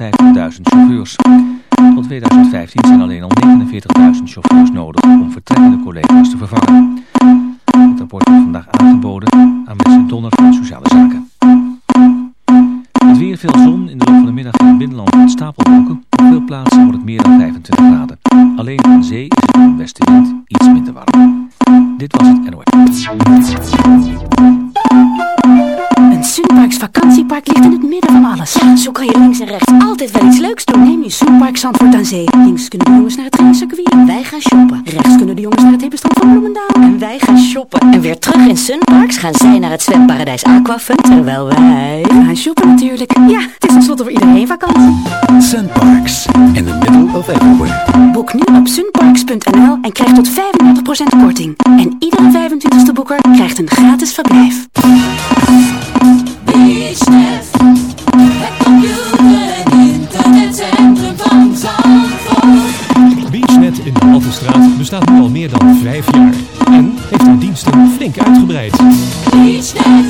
150.000 chauffeurs. Tot 2015 zijn alleen al 49.000 chauffeurs nodig om vertrekkende collega's te vervangen. Het rapport wordt vandaag aangeboden aan minister Donner van Sociale Terwijl wij gaan shoppen natuurlijk. Ja, het is tenslotte voor iedereen vakantie. Sunparks, in the middle of everywhere. Boek nu op sunparks.nl en krijg tot 35% korting. En iedere 25ste boeker krijgt een gratis verblijf. BeachNet, het computer- en internetcentrum van Zandvoort. BeachNet in de Altenstraat bestaat nu al meer dan vijf jaar en heeft haar diensten flink uitgebreid. BeachNet,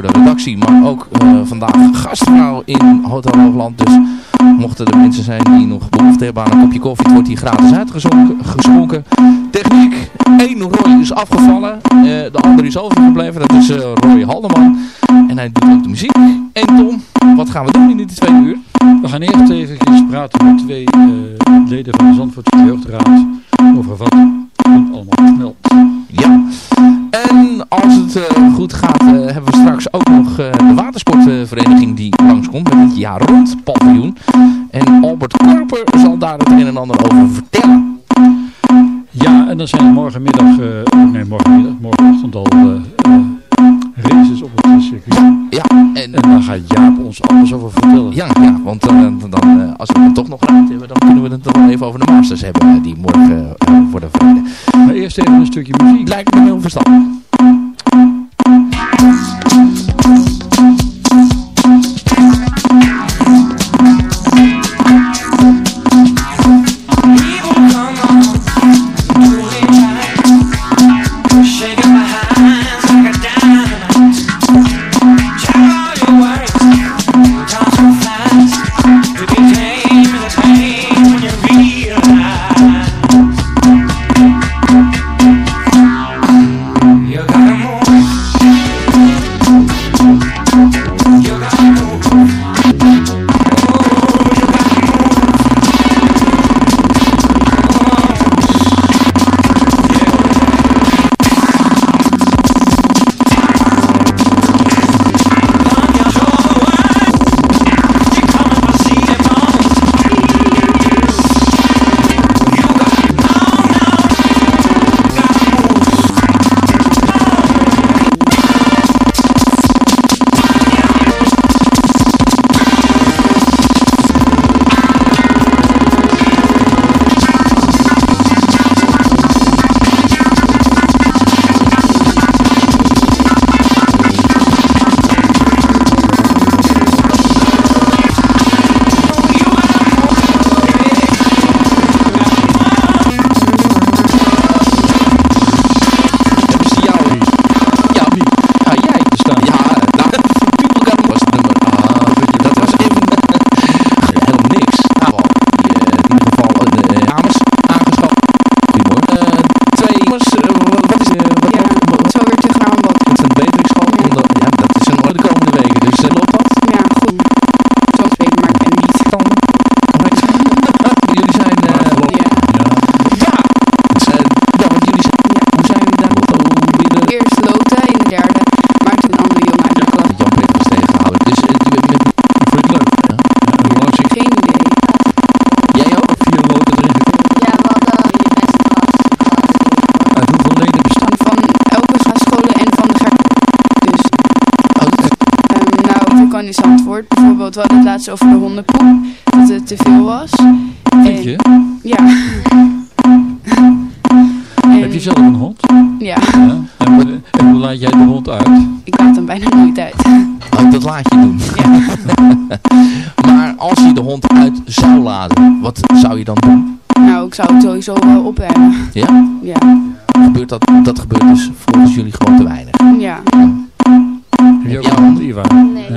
voor de redactie. Maar ook eh, vandaag gastvrouw in Hotel Hoogland. Dus mochten er mensen zijn die nog behoefte hebben aan een kopje koffie, het wordt hier gratis uitgeschonken. geschonken. Techniek, één Roy is afgevallen. eh, de andere is overgebleven, dat is eh, Roy Haldeman. En hij doet ook de muziek. En Tom, wat gaan we doen in dit tweede uur? We gaan eerst even praten met twee leden van de Zandvoortse Jeugdraad over wat komt allemaal smelt. En als het eh, goed gaat, eh, hebben we straks ook nog eh, de watersportvereniging die langskomt met het jaar rond paviljoen. En Albert Korper zal daar het een en ander over vertellen. Ja, en dan zijn er morgenmiddag, nee morgenmiddag, morgenochtend al races op het circuit. Ja, en, En daar gaat Jaap ons alles over vertellen. ja, ja want dan, als we het toch nog ruimte hebben, dan kunnen we het nog even over de Masters hebben die morgen worden verreden. Maar eerst even een stukje muziek. Lijkt me heel verstandig. Bijvoorbeeld, we het laatst over de hondenpoep. Dat het te veel was. Vind je? Ja. Heb je zelf een hond? Ja. En, hoe laat jij de hond uit? Ik laat hem bijna nooit uit. Dat laat je doen. Ja. maar als je de hond uit zou laten, wat zou je dan doen? Nou, ik zou het sowieso wel opruimen. Ja? Ja. Gebeurt dat, dat gebeurt dus volgens jullie gewoon te weinig? Ja. Heb je ook een hond, Iva? Nee.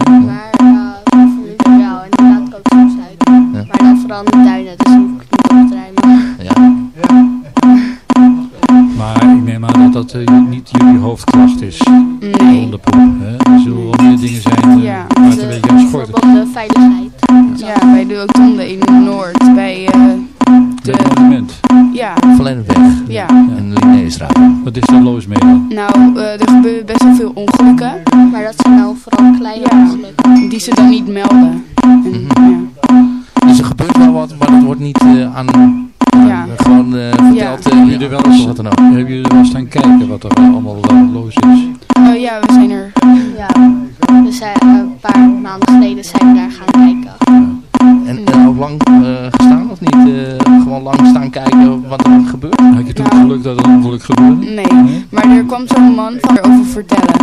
Nee, maar er kwam zo'n man van over vertellen.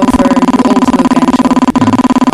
Over ongelukken en zo. Ja.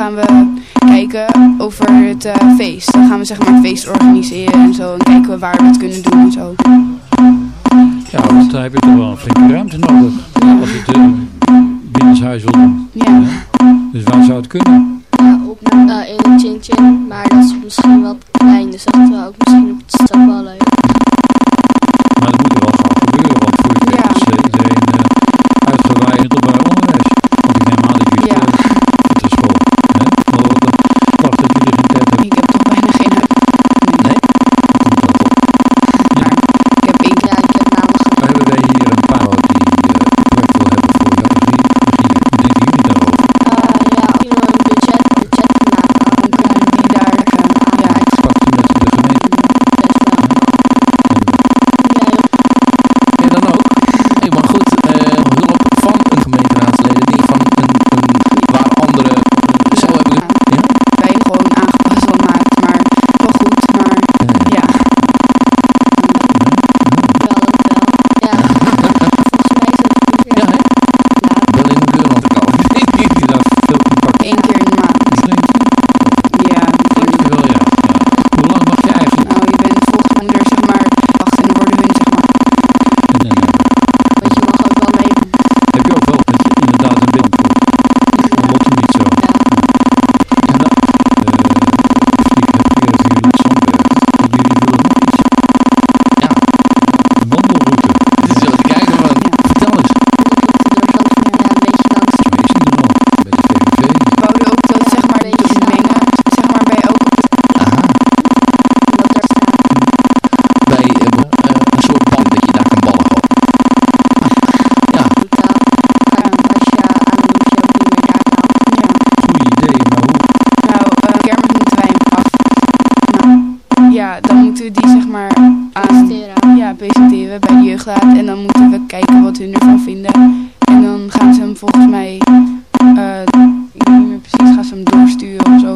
gaan we kijken over het eh, feest. Dan gaan we zeg maar een feest organiseren en zo. En kijken we waar we het kunnen doen en zo. Ja, want daar heb je toch wel een flinke ruimte nodig. Als je het uh, binnenshuis wil doen. Ja. Dus waar zou het kunnen? Ja, op, uh, in een chin-chin. Maar dat is misschien wat klein. Dus dat we ook misschien op het stadballen. Moeten we die zeg maar aan Presenteren. ja, presenteren bij de jeugdraad. En dan moeten we kijken wat hun ervan vinden. En dan gaan ze hem volgens mij, eh, ik weet niet meer precies, gaan ze hem doorsturen of zo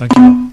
Thank you.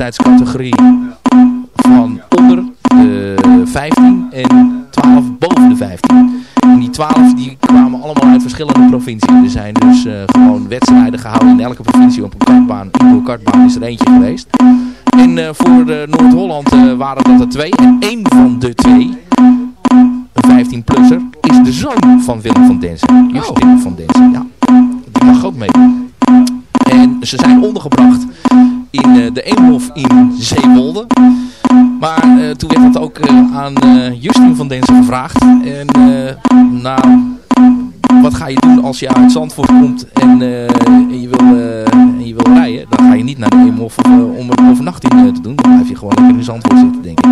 Leeftijdscategorie van onder de 15 en 12 boven de 15. En die 12 die kwamen allemaal uit verschillende provincies. Er zijn dus eh, gewoon wedstrijden gehouden in elke provincie op een kartbaan. Indoor kartbaan is er eentje geweest. En eh, voor Noord-Holland eh, waren dat er twee. En één van de twee, een 15-plusser, is de zoon van Willem van Densen. Justin van Densen, ja. Die mag ook mee. En ze zijn ondergebracht in eh, de Eemhof in Zeewolde. Maar eh, toen werd dat ook eh, aan Justin van Densen gevraagd. En eh, nou, wat ga je doen als je uit Zandvoort komt en, en je, wil, en je wil rijden? Dan ga je niet naar de Eemhof of, eh, om een overnachting te doen. Dan blijf je gewoon lekker in Zandvoort zitten, denk ik.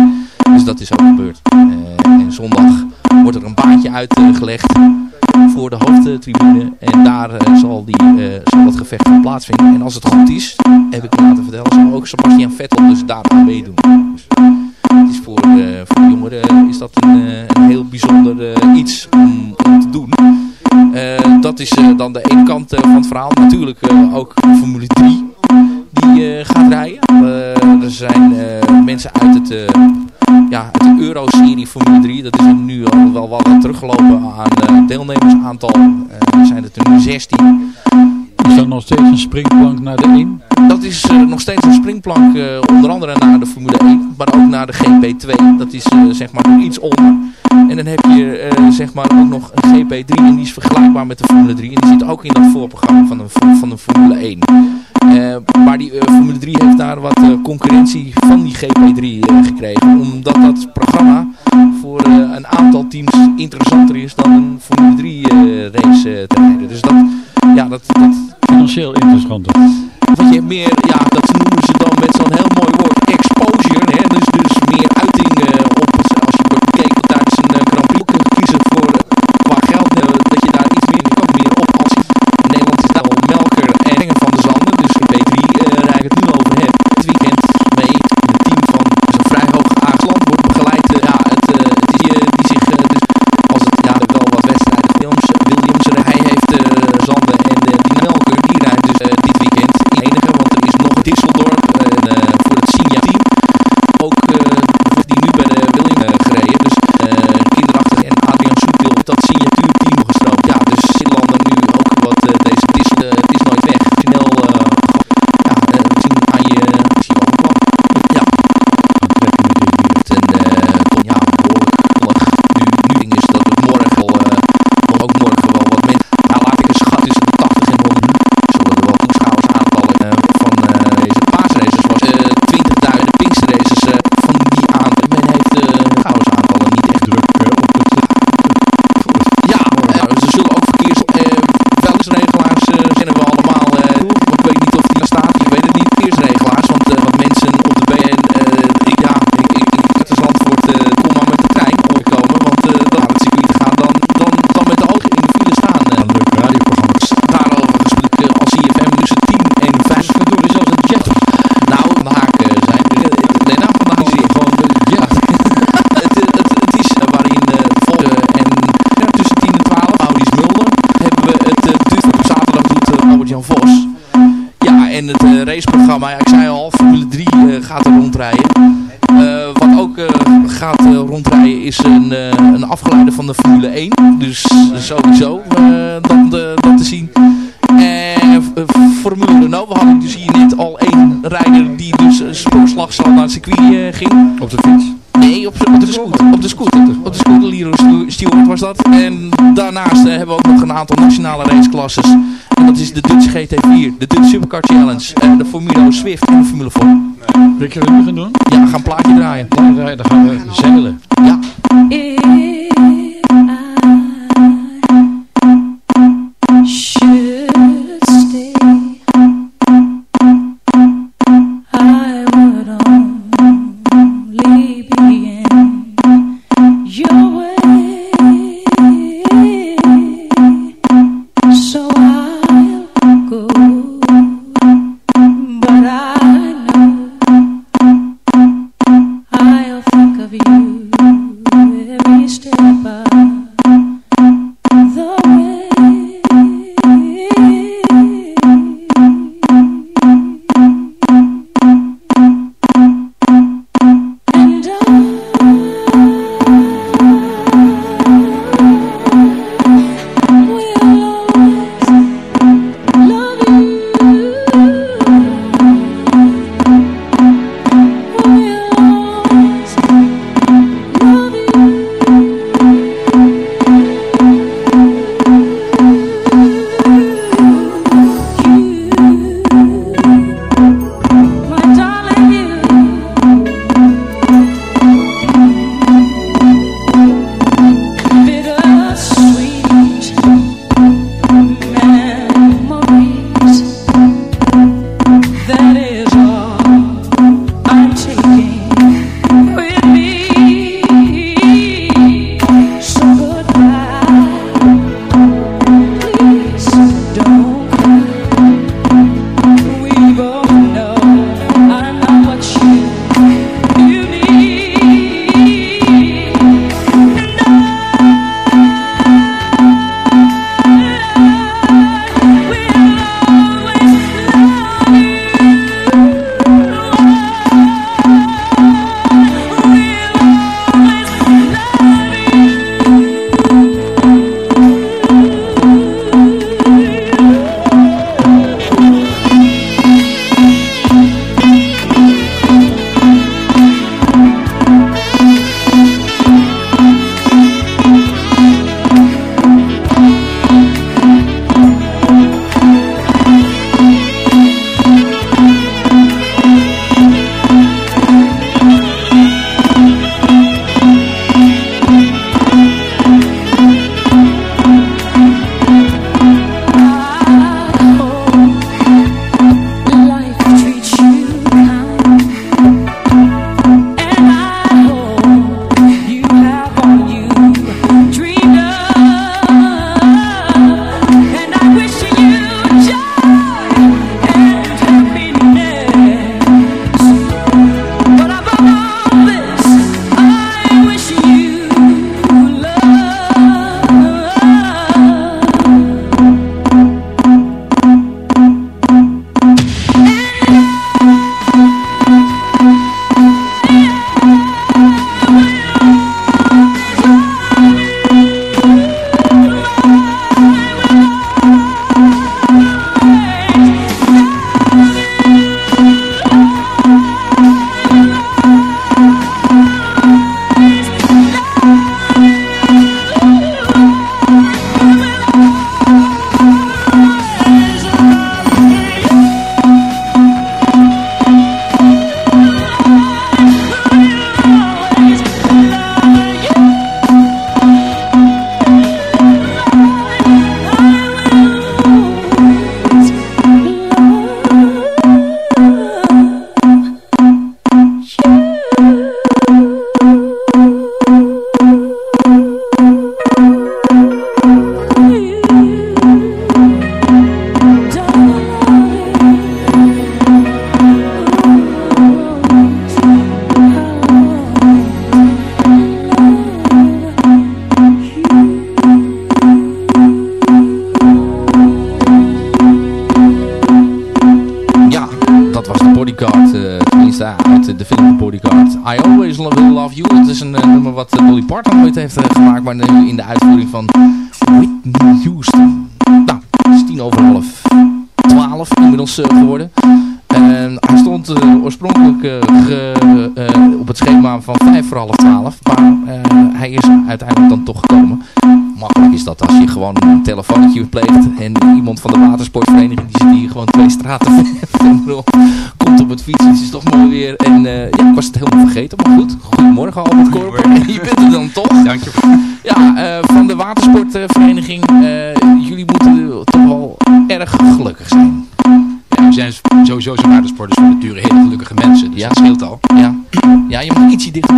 Dus dat is ook gebeurd. En zondag wordt er een baantje uitgelegd voor de hoofdtribune. En daar eh, zal, die, eh, zal dat gevecht plaatsvinden. En als het goed is, heb ik laten vertellen, zal ook Sebastian Vettel dus daar aan meedoen. Dus, het is voor, eh, voor jongeren is dat een, eh, heel bijzonder eh, iets om, om te doen. Eh, dat is eh, dan de ene kant eh, van het verhaal. Natuurlijk eh, ook Formule 3 die eh, gaat rijden. Eh, er zijn eh, mensen uit, het, eh, ja, uit de Euro-serie Formule 3. Dat is nu al wel wat teruggelopen aan eh, deelnemersaantal. Er zijn het er nu 16. Is dat nog steeds een springplank naar de 1? Dat is eh, nog steeds een springplank, eh, onder andere naar de Formule 1, maar ook naar de GP2. Dat is zeg maar nog iets onder. En dan heb je zeg maar ook nog een GP3 en die is vergelijkbaar met de Formule 3. En die zit ook in dat voorprogramma van de, van de Formule 1. Eh, maar die eh, Formule 3 heeft daar wat eh, concurrentie van die GP3 eh, gekregen. Omdat dat programma voor een aantal teams interessanter is dan een Formule 3 eh, race te rijden. Dus dat, ja, dat, dat Financieel interessanter. wat je meer, ja, dat noemen ze dan met zo'n heel mooi woord, exposure. Hè? Dus, dus meer uiting eh, op, als je bekeken tijdens een uh, Grand Prix kunt kiezen voor, eh, qua geld, eh, dat je daar iets meer, ook meer op als Nederland is daar al Melker en Enger van de Zanden. Dus in P3 eh waar ik het nu over heb. Dit weekend mee in het team van zo'n vrij hoog Aagland wordt begeleid. eh, ja, het, eh, het is eh, die zich, eh, dus als het ja, wel wat wedstrijden Williams, Williams hij heeft eh Zanden en eh, die Melker, die rijdt dus eh, dit weekend in enige, want er is nog Disseldorp en, eh, voor het Signa team. Ook eh, die nu bij de Williams eh, gereden, dus eh, kinderachtig en Adrian Soetil op dat signatuur team gestroopt. Ja, dus Zitlander nu ook wat eh, deze Dissel, eh, het is nooit weg. Snel, eh, ja, eh, zien aan je, ik zie wel een plan. Ja, en eh, tot, ja, behoorlijk. Nu, nu ding is dat het morgen al, eh, nog ook morgen wel wat mensen. Nou, laat ik een schat tussen de 80 en 100 zullen er wel toeschouwersaantallen eh, van eh, deze paasraces was. eh 20.000 Pinksterraces eh van die aan. Men heeft de toeschouwersaantallen niet echt druk eh, op het. Ja, eh, ze zullen ook verkeers. eh Veldregelaars eh kennen we allemaal. eh ik weet niet of die er staat. Ik weet het niet. Verkeersregelaars. Want eh, wat mensen op de BN. eh ik, ja, ik, ik, ik uit de Zandvoort. eh kom maar met de trein komen. Want eh dan naar het circuit te gaan. Dan, dan, dan met de ogen in de file staan. Eh. Een leuk radioprogramma. Daarover gesproken eh, als CFM tussen 10 en 5. Door is zelfs een jet. Nou, van de haak eh, zijn. Eh, Nee, nou, van de haak zie je gewoon. Ja. het, het, het, het is eh, waarin eh de volgende en ja, tussen 10 en 12, Audi's Mulder, hebben we het uh, duurt op zaterdag doet eh, Albert-Jan Vos. En het eh, raceprogramma, ja, ik zei al, Formule 3 eh, gaat er rondrijden. Eh, wat ook gaat rondrijden is een, een afgeleide van de Formule 1. Dus sowieso eh, dat, dat te zien. En Formule Renault, we hadden dus hier net al één rijder die dus spoorslagzaal naar het circuit ging. Op de fiets? Nee, op, op de scooter. Op de scooter. Op de scooter, Stewart was dat. En daarnaast hebben we ook nog een aantal nationale raceklasses. En dat is de Dutch GT4, de Dutch Supercar Challenge, eh, de Formule Swift en de Formule 4. Weet je wat we nu gaan doen? Ja, we gaan een plaatje draaien. Dan, dan gaan we zeilen. Ja. Heeft gemaakt, maar nu in de uitvoering van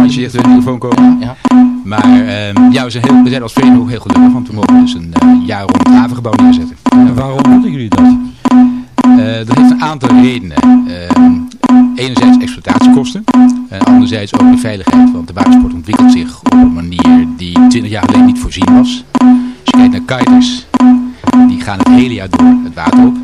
Als je dichter bij de microfoon komen. Ja. Maar ehm, ja, we zijn, heel, we zijn als vereniging ook heel gelukkig. Want we mogen dus een eh, jaar rond het havengebouw neerzetten. En waarom moeten jullie dat? Eh, dat heeft een aantal redenen. Ehm, enerzijds exploitatiekosten. En anderzijds ook de veiligheid. Want de watersport ontwikkelt zich op een manier die 20 jaar geleden niet voorzien was. Als je kijkt naar kiters, die gaan het hele jaar door het water op.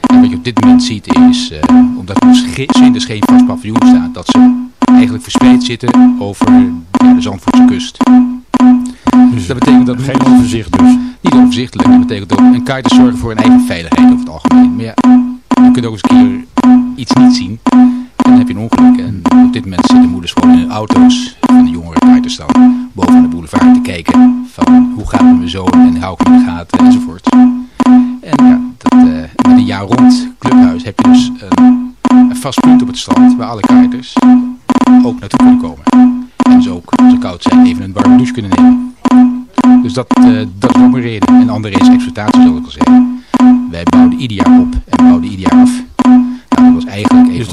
En wat je op dit moment ziet is, eh, omdat er dus winters geen vast paviljoen staat, dat ze eigenlijk verspreid zitten over de Zandvoortse kust. Dus Dat betekent dat geen overzicht dus. niet overzichtelijk. Dat betekent ook, en kiters zorgen voor een eigen veiligheid over het algemeen. Maar ja, je kunt ook eens een keer iets niet zien. En dan heb je een ongeluk. En op dit moment zitten moeders gewoon in hun auto's van de jongere kiters dan boven aan de boulevard te kijken van hoe gaat het met mijn zoon en hou ik hem in de gaten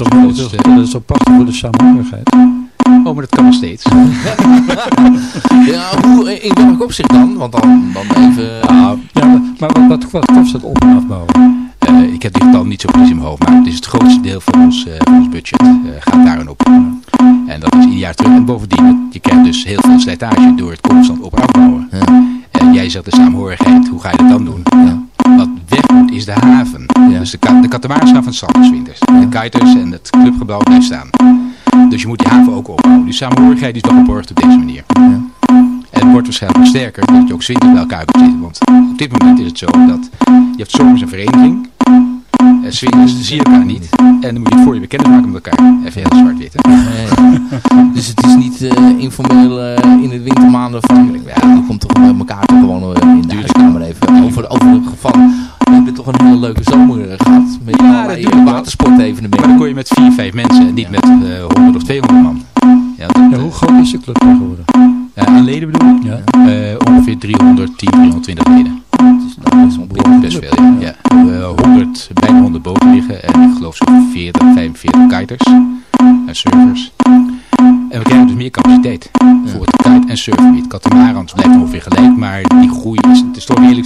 eigenlijk een Is van toch de mooi, grootste... dat is toch prachtig voor de samenhorigheid? Oh, maar dat kan nog steeds. Ja, hoe, in welk opzicht dan? Want dan, dan even... Ja, maar, wat, wat, wat kost het op- en afbouwen? eh, ik heb die getal niet zo precies in mijn hoofd, maar het is het grootste deel van ons, eh, van ons budget. eh, gaat daarin op. En dat is ieder jaar terug. En bovendien, je krijgt dus heel veel slijtage door het constant op- en afbouwen. Ja. En jij zegt de samenhorigheid, hoe ga je dat dan doen? Ja. Wat weg moet is de haven. Ja. Dus de, de van het en het clubgebouw blijft staan. Dus je moet die haven ook opbouwen. Die samenhorigheid is wel geborgd op deze manier. Ja. En het wordt waarschijnlijk sterker dat je ook zwinters bij elkaar kunt zitten. Want op dit moment is het zo dat je hebt zomers een vereniging. En zwinters zie je elkaar niet. En dan moet je het voor je kennis maken met elkaar. Even heel zwart-wit. hè. Ja, ja. Dus het is niet eh, informeel eh, in de wintermaanden van... best veel, ja. ja. We hebben 100, bijna 100 boten liggen en ik geloof zo'n 40, 45 kiters en surfers. En we krijgen dus meer capaciteit voor het kite- en surfgebied. Catamarans blijft ongeveer gelijk, maar die groei is, het is toch redelijk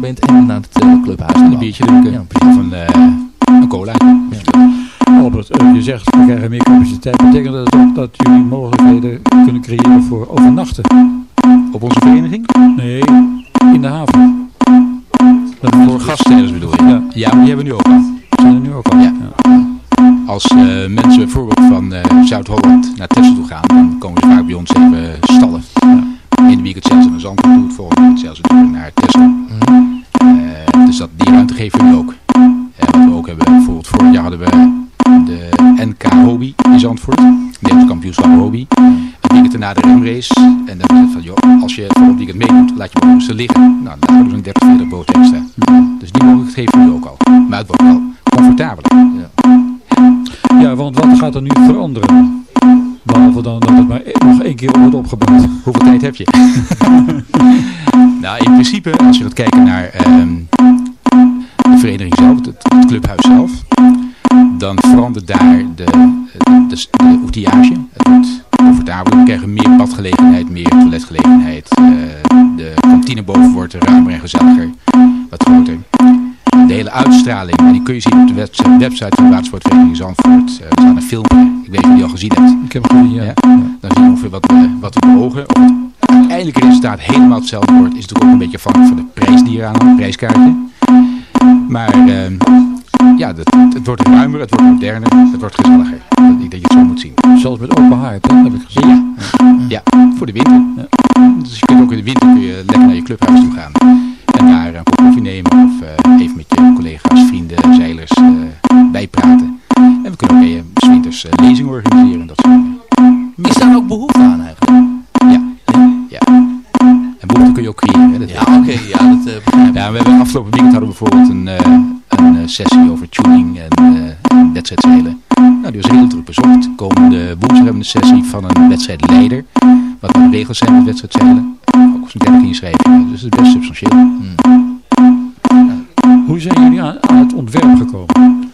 bent en naar het eh, clubhuis. En een biertje drinken. Ja, Of een, eh, een cola. Albert, eh, je zegt we krijgen meer capaciteit. Betekent dat ook dat jullie mogelijkheden kunnen creëren voor overnachten? Op onze vereniging? Nee, in de haven. Dat Voor gaststellers bedoel je? Ja. Ja, die hebben we nu ook al. zijn er nu ook al. Ja. Als mensen bijvoorbeeld van Zuid-Holland naar Texel toe gaan, dan komen ze badgelegenheid, meer toiletgelegenheid. Eh, de kantine boven wordt ruimer en gezelliger. Wat groter. De hele uitstraling, en die kun je zien op de website, van de Watersportvereniging Zandvoort. Eh, er staat een filmpje, ik weet niet of je die al gezien hebt. Ik heb hem gezien, ja. Dan zie je ongeveer wat, we- wat we beogen. Of het uiteindelijke resultaat helemaal hetzelfde wordt, is natuurlijk ook een beetje afhankelijk van de prijs die je aan het prijskaartje. Maar ehm, ja, het, het wordt ruimer, het wordt moderner, het wordt gezelliger. Ik denk dat je het zo moet zien. Zelfs met open haard, heb ik gezien. Ja, ja voor de winter. Dus je kunt ook in de winter kun je lekker naar je clubhuis toe gaan. Zijn wedstrijdzeilen. Ook zo'n 30 inschrijvingen, dus dat is best substantieel. Hoe zijn jullie aan, aan het ontwerp gekomen?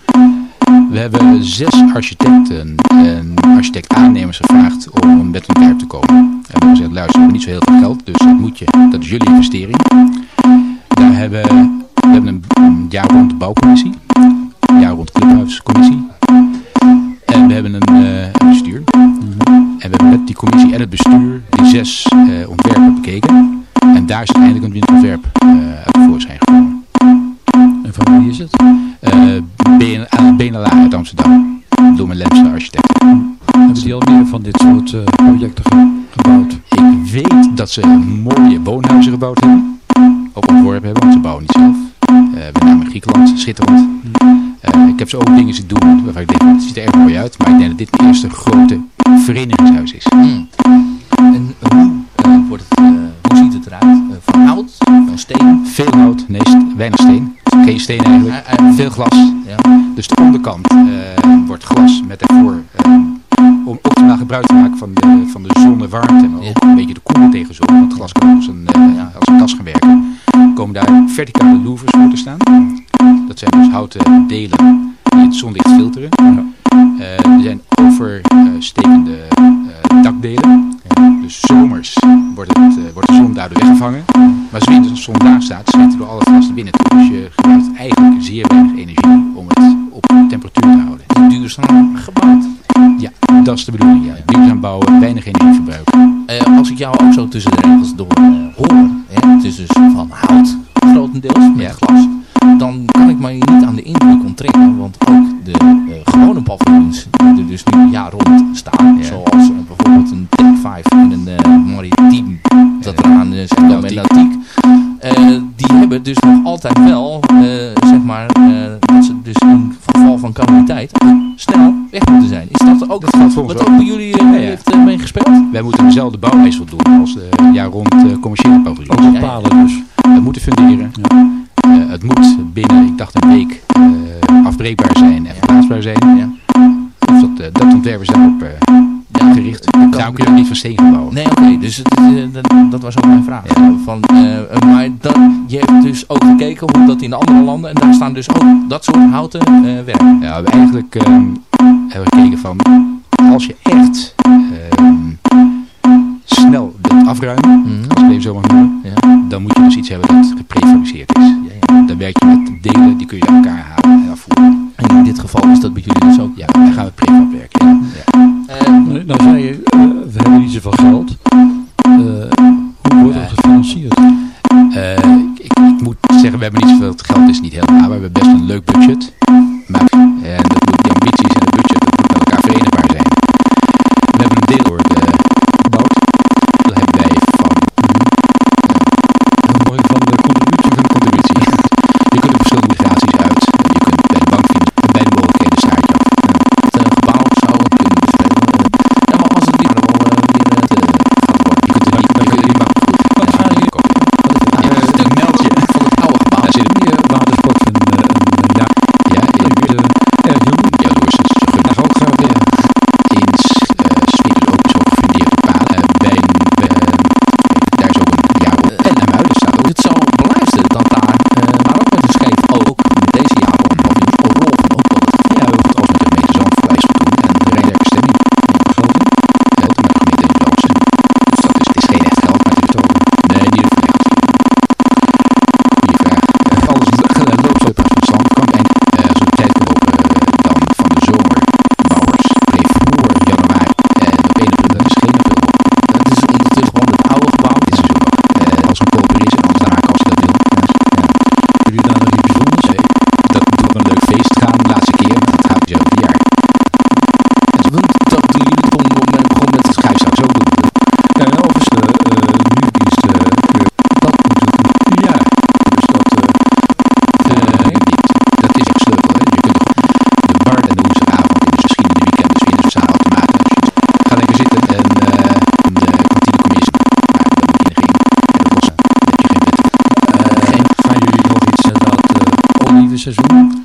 We hebben zes architecten en architect-aannemers gevraagd om met een ontwerp te komen. En we hebben gezegd, luister, we hebben niet zo heel veel geld, dus dat moet je, dat is jullie investering. Daar hebben we hebben een, een jaar rond bouwcommissie, een jaar rond clubhuiscommissie. En we hebben een, eh, bestuur. En we hebben met die commissie en het bestuur zes eh, ontwerpen bekeken. En daar is uiteindelijk een winterontwerp eh uit voorschijn gekomen. En van wie is het? Eh BN BNLA uit Amsterdam. Door mijn Lemse architecten. Hebben die al meer van dit soort projecten ge- gebouwd? Ik weet dat ze mooie woonhuizen gebouwd hebben. Verticale louvers te staan. Dat zijn dus houten delen die het zonlicht filteren. Eh, er zijn overstekende eh, dakdelen. Dus zomers wordt, het, eh, wordt de zon daardoor weggevangen. Maar als winters als de zon daar staat, schijnt er door alle naar binnen toe. Dus je gebruikt eigenlijk zeer weinig energie om het op temperatuur te houden. Duurzaam Nee, oké, dus het, eh, dat, dat was ook mijn vraag. Van, eh, eh, maar dan, je hebt dus ook gekeken hoe dat in de andere landen, en daar staan dus ook dat soort houten werken. Ja, we hebben eigenlijk ehm, hebben we gekeken van, als je echt ehm, snel wilt afruimen, als ik het even zo mag noemen, dan moet je dus iets hebben dat geprefabriceerd is. Dan werk je met delen, die kun je uit elkaar halen en afvoeren. En in dit geval is dat bij jullie dus ook?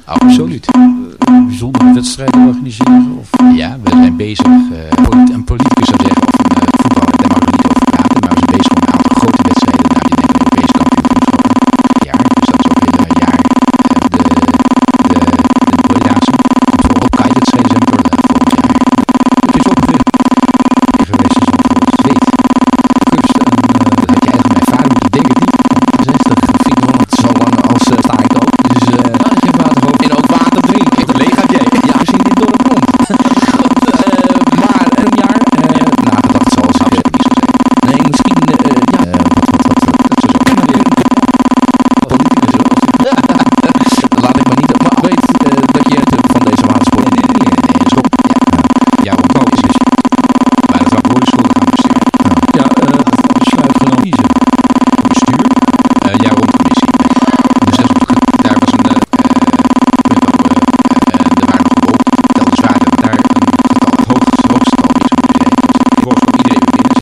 Absoluut. Eh, bijzondere wedstrijden organiseren? Of? Ja, we zijn bezig. Eh, en politiek